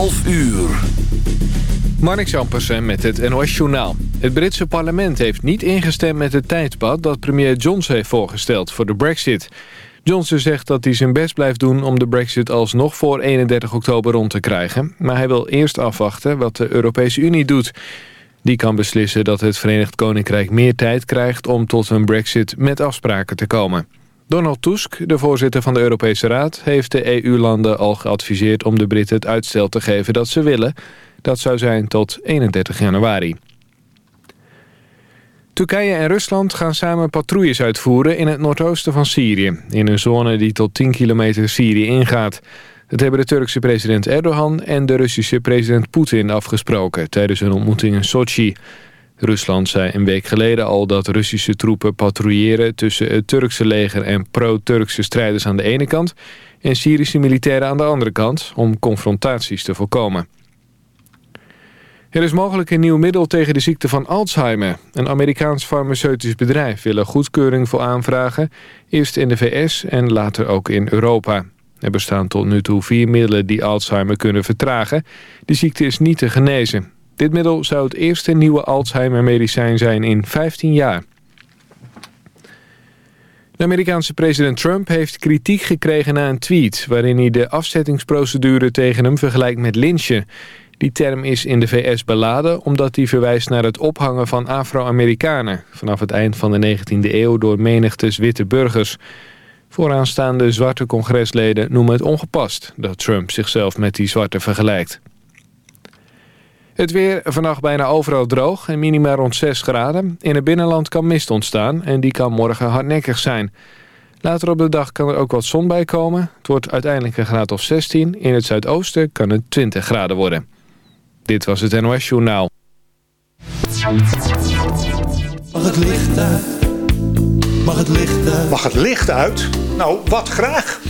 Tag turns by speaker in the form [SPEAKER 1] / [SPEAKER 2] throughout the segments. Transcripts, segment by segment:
[SPEAKER 1] 11 uur.
[SPEAKER 2] Marnik Zampersen met het NOS Journaal. Het Britse parlement heeft niet ingestemd met het tijdpad... dat premier Johnson heeft voorgesteld voor de brexit. Johnson zegt dat hij zijn best blijft doen... om de brexit alsnog voor 31 oktober rond te krijgen. Maar hij wil eerst afwachten wat de Europese Unie doet. Die kan beslissen dat het Verenigd Koninkrijk meer tijd krijgt... om tot een brexit met afspraken te komen. Donald Tusk, de voorzitter van de Europese Raad... heeft de EU-landen al geadviseerd om de Britten het uitstel te geven dat ze willen. Dat zou zijn tot 31 januari. Turkije en Rusland gaan samen patrouilles uitvoeren in het noordoosten van Syrië... in een zone die tot 10 kilometer Syrië ingaat. Dat hebben de Turkse president Erdogan en de Russische president Poetin afgesproken... tijdens een ontmoeting in Sochi... Rusland zei een week geleden al dat Russische troepen patrouilleren... tussen het Turkse leger en pro-Turkse strijders aan de ene kant... en Syrische militairen aan de andere kant... om confrontaties te voorkomen. Er is mogelijk een nieuw middel tegen de ziekte van Alzheimer. Een Amerikaans farmaceutisch bedrijf wil er goedkeuring voor aanvragen... eerst in de VS en later ook in Europa. Er bestaan tot nu toe vier middelen die Alzheimer kunnen vertragen. De ziekte is niet te genezen. Dit middel zou het eerste nieuwe Alzheimer-medicijn zijn in 15 jaar. De Amerikaanse president Trump heeft kritiek gekregen na een tweet... waarin hij de afzettingsprocedure tegen hem vergelijkt met lynchen. Die term is in de VS beladen omdat hij verwijst naar het ophangen van Afro-Amerikanen... vanaf het eind van de 19e eeuw door menigtes witte burgers. Vooraanstaande zwarte congresleden noemen het ongepast... dat Trump zichzelf met die zwarte vergelijkt. Het weer vannacht bijna overal droog en minimaal rond 6 graden. In het binnenland kan mist ontstaan en die kan morgen hardnekkig zijn. Later op de dag kan er ook wat zon bij komen. Het wordt uiteindelijk een graad of 16. In het zuidoosten kan het 20 graden worden. Dit was het NOS Journaal.
[SPEAKER 3] Mag het licht uit? Mag het licht uit?
[SPEAKER 4] Mag het licht uit? Nou, wat graag.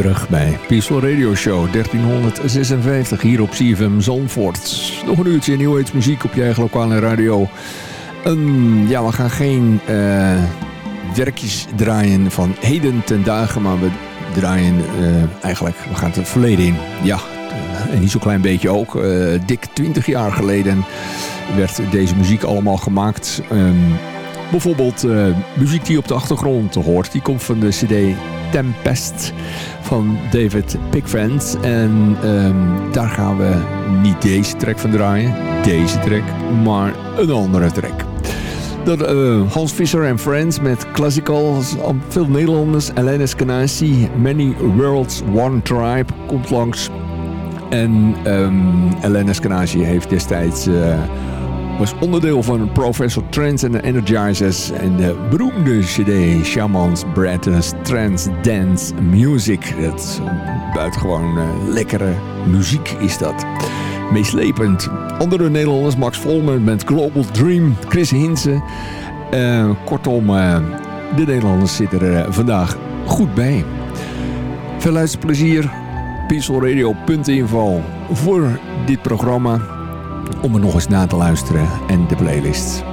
[SPEAKER 5] Terug bij Peaceful Radio Show 1356 hier op CFM Zandvoort. Nog een uurtje nieuwheidsmuziek op je eigen lokale radio. Ja, we gaan geen uh, werkjes draaien van heden ten dagen, maar we draaien uh, eigenlijk, we gaan het verleden in. Ja, uh, en niet zo'n klein beetje ook. dik 20 jaar geleden werd deze muziek allemaal gemaakt. Um, bijvoorbeeld muziek die op de achtergrond hoort, die komt van de cd Tempest van David Pickford. En um, daar gaan we niet deze track van draaien, deze track, maar een andere track. Dat, uh, Hans Fischer en Friends met classicals, veel Nederlanders, Alain Eskenazi, Many Worlds, One Tribe komt langs. En um, Alain heeft destijds... Uh, was onderdeel van Professor Trance and the Energizers en de beroemde cd Shamans Bratters Trance Dance Music. Dat is buitengewoon uh, lekkere muziek is dat. Meeslepend. Andere Nederlanders, Max Volmer met Global Dream, Chris Hinsen. Uh, kortom, uh, de Nederlanders zitten er vandaag goed bij. Veel luisterplezier. Peacefulradio.info voor dit programma om er nog eens na te luisteren en de playlist.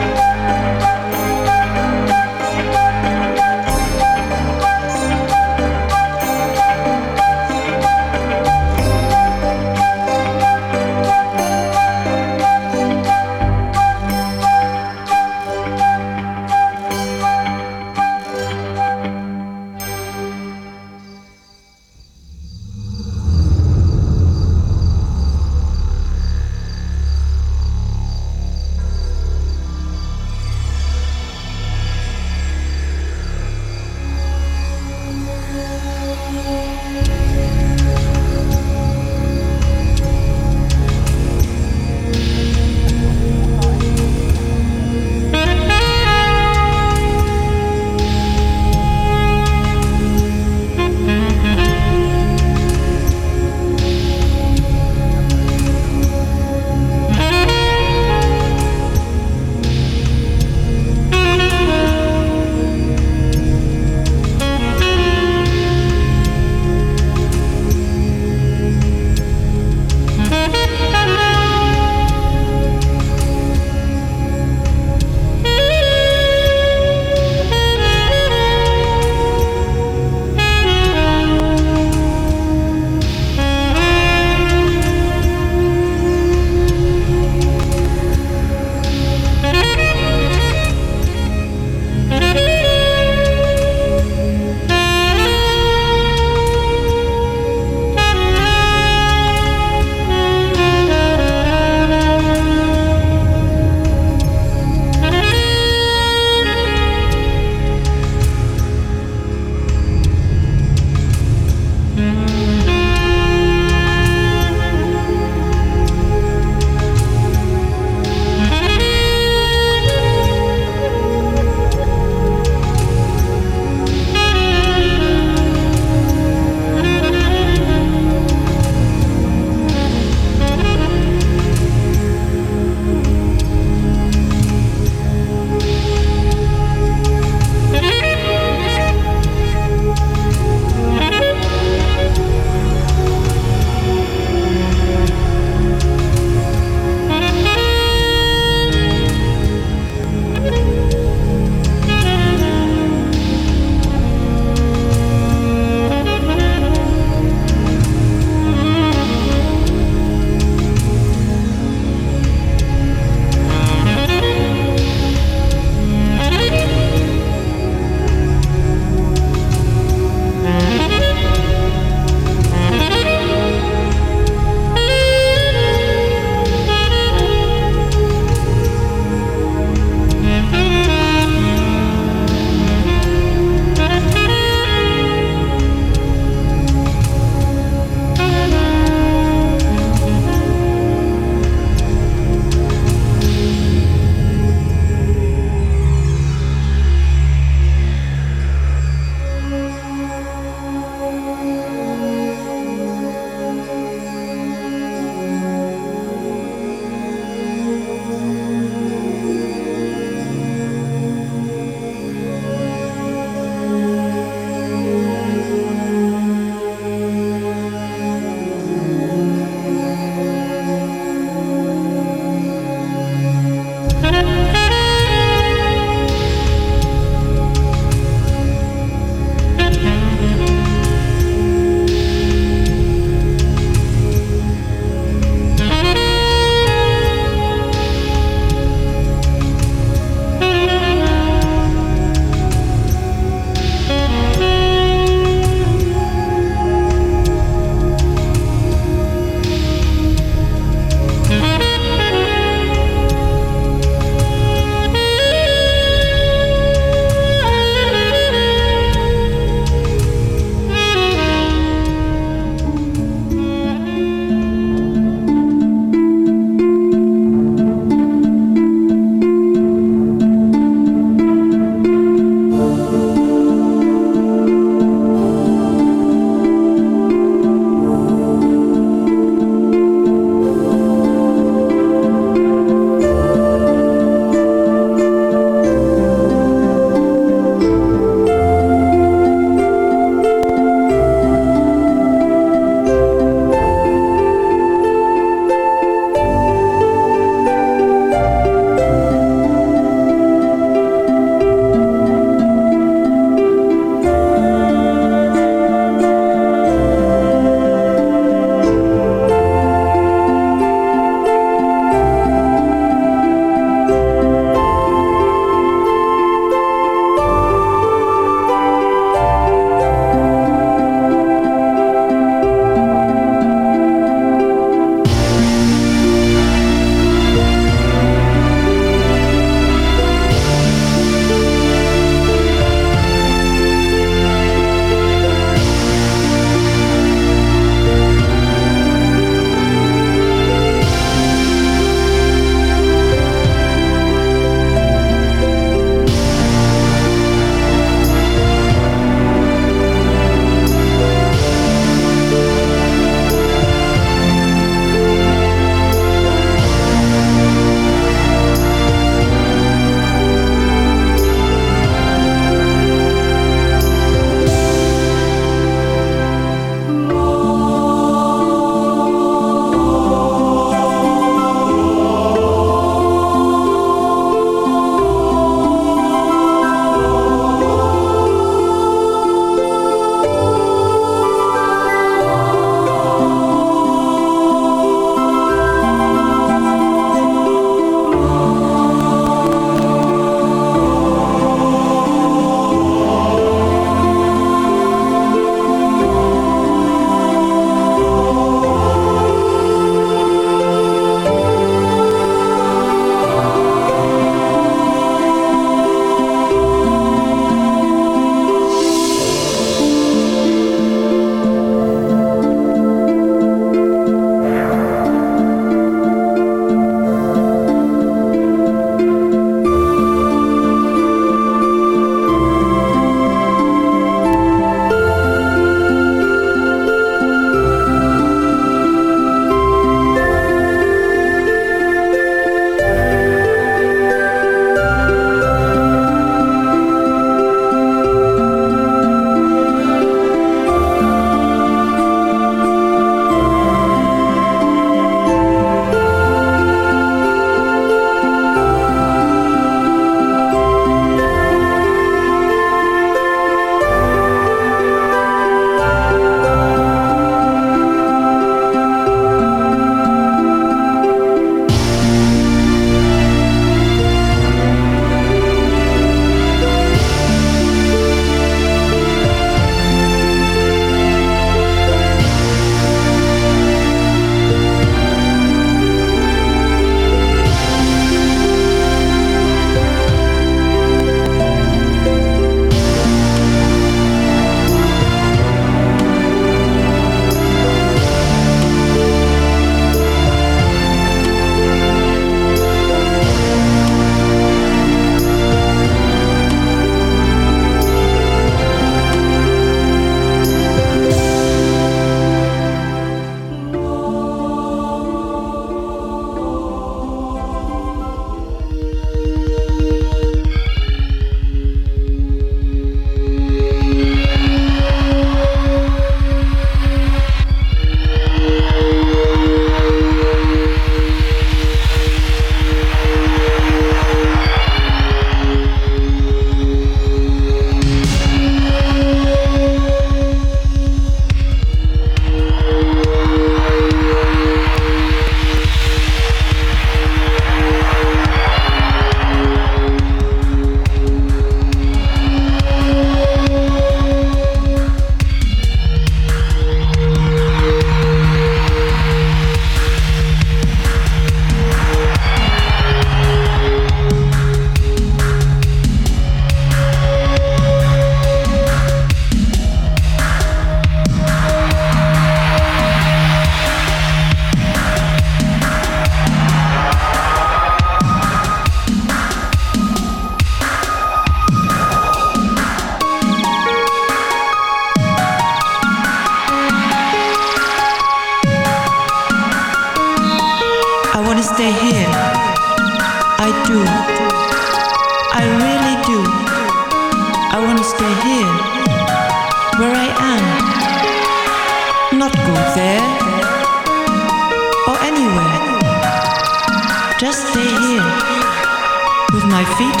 [SPEAKER 6] five feet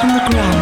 [SPEAKER 6] from the ground.